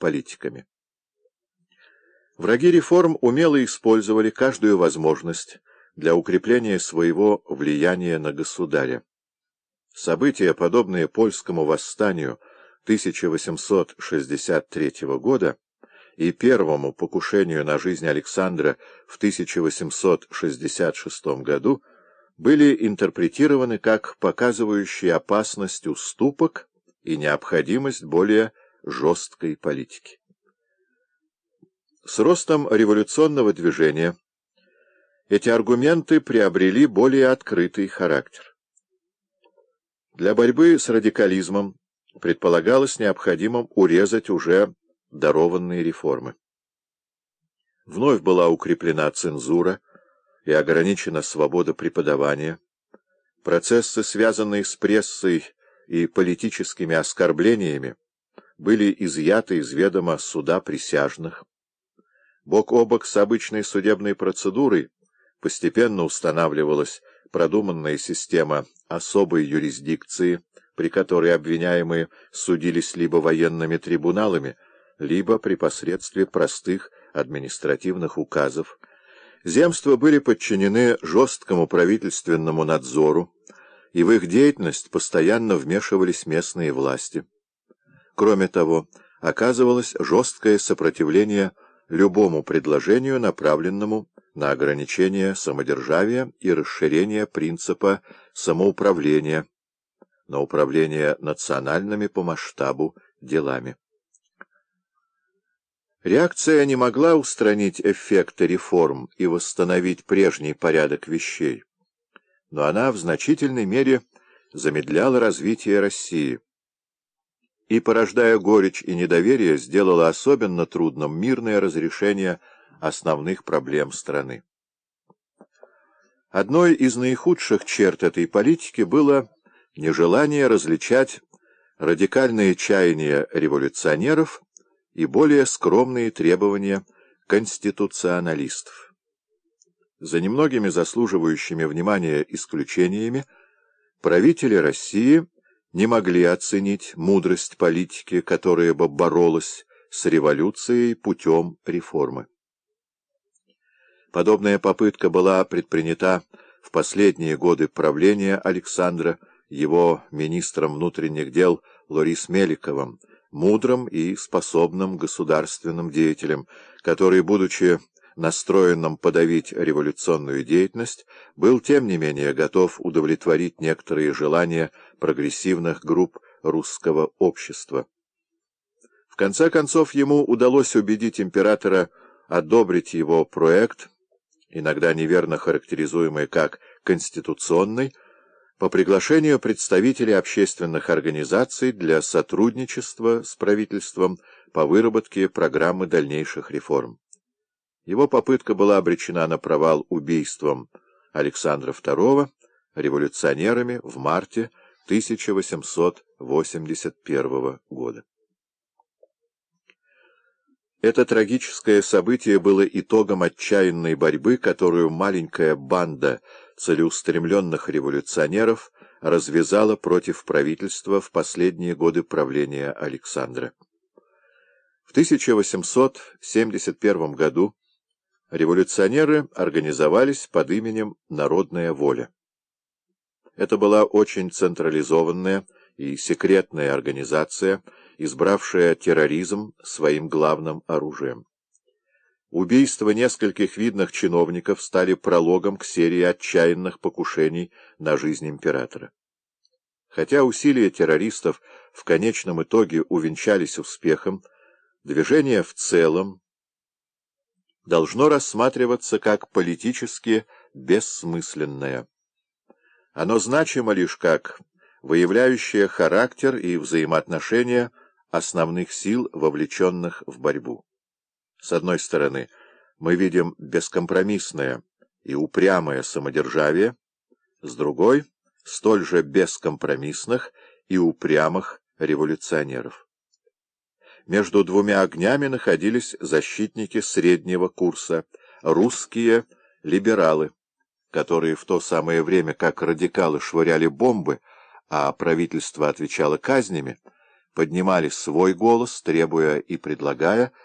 политиками. Враги реформ умело использовали каждую возможность для укрепления своего влияния на государя. События, подобные польскому восстанию 1863 года и первому покушению на жизнь Александра в 1866 году, были интерпретированы как показывающие опасность уступок и необходимость более жесткой политики. С ростом революционного движения эти аргументы приобрели более открытый характер. Для борьбы с радикализмом предполагалось необходимым урезать уже дарованные реформы. Вновь была укреплена цензура и ограничена свобода преподавания. Процессы, связанные с прессой и политическими оскорблениями, были изъяты из ведома суда присяжных. Бок о бок с обычной судебной процедурой постепенно устанавливалась продуманная система особой юрисдикции, при которой обвиняемые судились либо военными трибуналами, либо при посредстве простых административных указов. Земства были подчинены жесткому правительственному надзору, и в их деятельность постоянно вмешивались местные власти. Кроме того, оказывалось жесткое сопротивление любому предложению, направленному на ограничение самодержавия и расширение принципа самоуправления, на управление национальными по масштабу делами. Реакция не могла устранить эффекты реформ и восстановить прежний порядок вещей, но она в значительной мере замедляла развитие России и, порождая горечь и недоверие, сделала особенно трудным мирное разрешение основных проблем страны. Одной из наихудших черт этой политики было нежелание различать радикальные чаяния революционеров и более скромные требования конституционалистов. За немногими заслуживающими внимания исключениями правители России – не могли оценить мудрость политики, которая бы боролась с революцией путем реформы. Подобная попытка была предпринята в последние годы правления Александра его министром внутренних дел Лорис Меликовым, мудрым и способным государственным деятелем, который, будучи настроенным подавить революционную деятельность, был тем не менее готов удовлетворить некоторые желания прогрессивных групп русского общества. В конце концов, ему удалось убедить императора одобрить его проект, иногда неверно характеризуемый как «конституционный», по приглашению представителей общественных организаций для сотрудничества с правительством по выработке программы дальнейших реформ. Его попытка была обречена на провал убийством Александра II революционерами в марте 1881 года. Это трагическое событие было итогом отчаянной борьбы, которую маленькая банда целеустремленных революционеров развязала против правительства в последние годы правления Александра. В 1871 году революционеры организовались под именем «Народная воля». Это была очень централизованная и секретная организация, избравшая терроризм своим главным оружием. Убийства нескольких видных чиновников стали прологом к серии отчаянных покушений на жизнь императора. Хотя усилия террористов в конечном итоге увенчались успехом, движение в целом должно рассматриваться как политически бессмысленное. Оно значимо лишь как выявляющее характер и взаимоотношения основных сил, вовлеченных в борьбу. С одной стороны, мы видим бескомпромиссное и упрямое самодержавие, с другой — столь же бескомпромиссных и упрямых революционеров. Между двумя огнями находились защитники среднего курса, русские либералы, которые в то самое время, как радикалы швыряли бомбы, а правительство отвечало казнями, поднимали свой голос, требуя и предлагая